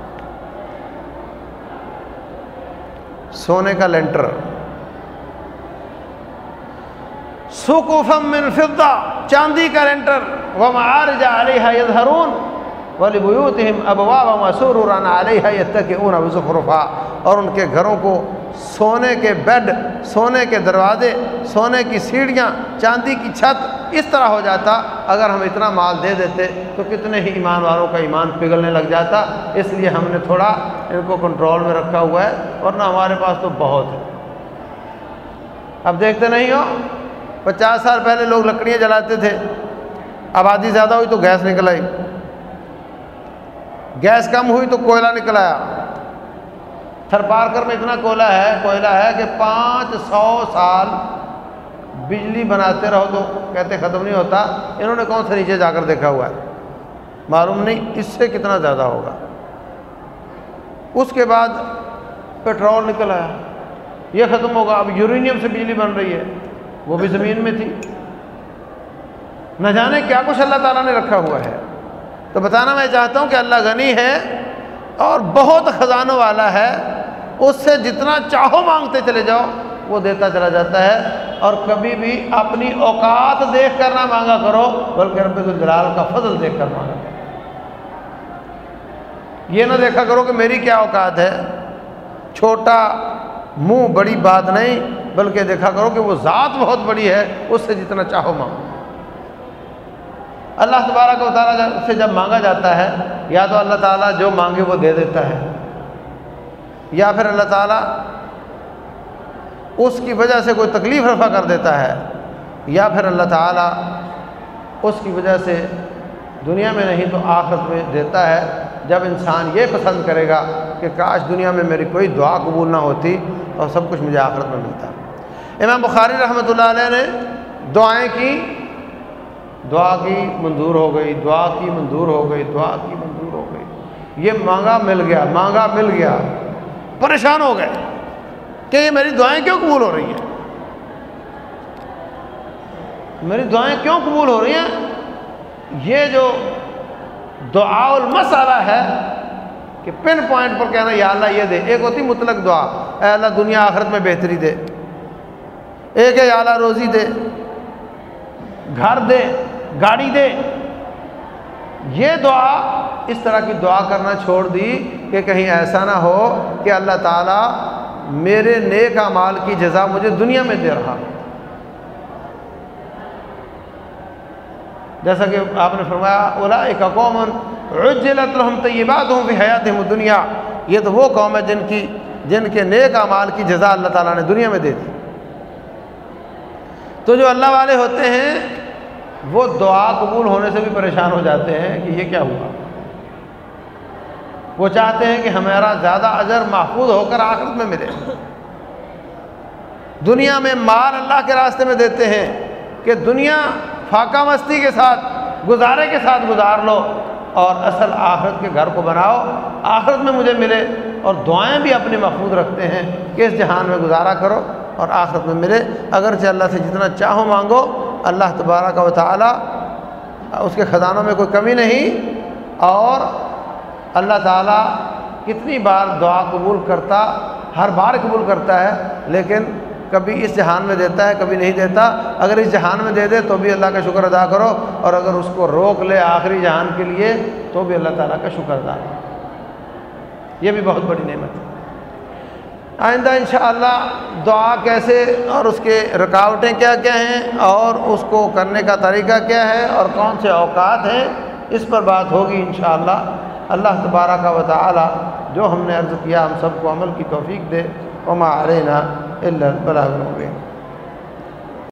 سونے کا لینٹر۔ سکوفم من فضہ، چاندی کا لینٹر۔ وہ علیہ یظہرون ولی بوتم ابوا و علیہ یتکئون اون اور ان کے گھروں کو سونے کے بیڈ، سونے کے دروازے، سونے کی سیڑھیاں، چاندی کی چھت، اس طرح ہو جاتا، اگر ہم اتنا مال دے دیتے تو کتنے ہی ایمان والوں کا ایمان پگھلنے لگ جاتا۔ اس لیے ہم نے تھوڑا ان کو کنٹرول میں رکھا ہوا ہے، ورنہ ہمارے پاس تو بہت ہے۔ اب دیکھتے نہیں ہو، پچاس سال پہلے لوگ لکڑیاں جلاتے تھے، آبادی زیادہ ہوئی تو گیس نکل آئی۔ گیس کم ہوئی تو کوئلہ نکل آیا۔ تھر پارکر میں اتنا کوئلہ ہے کوئلہ ہے کہ پانچ سو سال بجلی بناتے رہو تو کہتے ختم نہیں ہوتا۔ انہوں نے کون سے نیچے جا کر دیکھا ہوا ہے؟ معلوم نہیں اس سے کتنا زیادہ ہوگا۔ اس کے بعد پیٹرول نکل آیا۔ یہ ختم ہوگا۔ اب یورینیم سے بجلی بن رہی ہے۔ وہ بھی زمین میں تھی۔ نہ جانے کیا کچھ اللہ تعالیٰ نے رکھا ہوا ہے۔ تو بتانا میں چاہتا ہوں کہ اللہ غنی ہے اور بہت خزانوں والا ہے۔ اس سے جتنا چاہو مانگتے چلے جاؤ، وہ دیتا چلا جاتا ہے۔ اور کبھی بھی اپنی اوقات دیکھ کر نہ مانگا کرو، بلکہ رب الجلال کا فضل دیکھ کر مانگا۔ کرو یہ نہ دیکھا کرو کہ میری کیا اوقات ہے۔ چھوٹا منہ بڑی بات نہیں، بلکہ دیکھا کرو کہ وہ ذات بہت بڑی ہے، اس سے جتنا چاہو مانگو۔ اللہ تبارہ کا اتارا سے جب مانگا جاتا ہے، یا تو اللہ تعالیٰ جو مانگے وہ دے دیتا ہے۔ یا پھر اللہ تعالیٰ اس کی وجہ سے کوئی تکلیف رفع کر دیتا ہے یا پھر اللہ تعالیٰ اس کی وجہ سے دنیا میں نہیں تو آخرت میں دیتا ہے۔ جب انسان یہ پسند کرے گا کہ کاش دنیا میں میری کوئی دعا قبول نہ ہوتی اور سب کچھ مجھے آخرت میں ملتا۔ امام بخاری رحمۃ اللہ علیہ نے دعائیں کی، دعا کی منظور ہو گئی، دعا کی منظور ہو گئی، دعا کی منظور ہو گئی۔ یہ مانگا مل گیا، مانگا مل گیا۔ پریشان ہو گئے کہ یہ میری دعائیں کیوں قبول ہو رہی ہیں؟ میری دعائیں کیوں قبول ہو رہی ہیں؟ یہ جو دعا المسالہ ہے کہ پن پوائنٹ پر کہنا، یا اللہ یہ دے، ایک ہوتی مطلق دعا، اے اللہ دنیا آخرت میں بہتری دے، ایک ہے یا اللہ روزی دے، گھر دے، گاڑی دے یہ دعا، اس طرح کی دعا کرنا چھوڑ دی کہ کہیں ایسا نہ ہو کہ اللہ تعالیٰ میرے نیک مال کی جزا مجھے دنیا میں دے رہا۔ جیسا کہ آپ نے فرمایا اولا ایک قومن رجلت الحم طیبات ہوں بھی حیات دنیا یہ تو وہ قوم ہے جن کی، جن کے نیک مال کی جزا اللہ تعالیٰ نے دنیا میں دے دی۔ تو جو اللہ والے ہوتے ہیں وہ دعا قبول ہونے سے بھی پریشان ہو جاتے ہیں کہ یہ کیا ہوا؟ وہ چاہتے ہیں کہ ہمارا زیادہ اجر محفوظ ہو کر آخرت میں ملے۔ دنیا میں مال اللہ کے راستے میں دیتے ہیں کہ دنیا فاقہ مستی کے ساتھ، گزارے کے ساتھ گزار لو اور اصل آخرت کے گھر کو بناؤ۔ آخرت میں مجھے ملے اور دعائیں بھی اپنے محفوظ رکھتے ہیں کہ اس جہان میں گزارا کرو اور آخرت میں ملے۔ اگرچہ اللہ سے جتنا چاہو مانگو اللہ تبارہ کا تعالیٰ اس کے خزانوں میں کوئی کمی نہیں اور اللہ تعالیٰ کتنی بار دعا قبول کرتا، ہر بار قبول کرتا ہے، لیکن کبھی اس جہان میں دیتا ہے، کبھی نہیں دیتا۔ اگر اس جہان میں دے دے تو بھی اللہ کا شکر ادا کرو اور اگر اس کو روک لے آخری جہان کے لیے تو بھی اللہ تعالیٰ کا شکر ادا کرو۔ یہ بھی بہت بڑی نعمت ہے۔ آئندہ انشاءاللہ دعا کیسے اور اس کے رکاوٹیں کیا کیا ہیں اور اس کو کرنے کا طریقہ کیا ہے اور کون سے اوقات ہیں، اس پر بات ہوگی انشاءاللہ۔ اللہ تبارہ کا وطلہ جو ہم نے عرض کیا، ہم سب کو عمل کی توفیق دے۔ وما علینا اللہ البلاغ المبین۔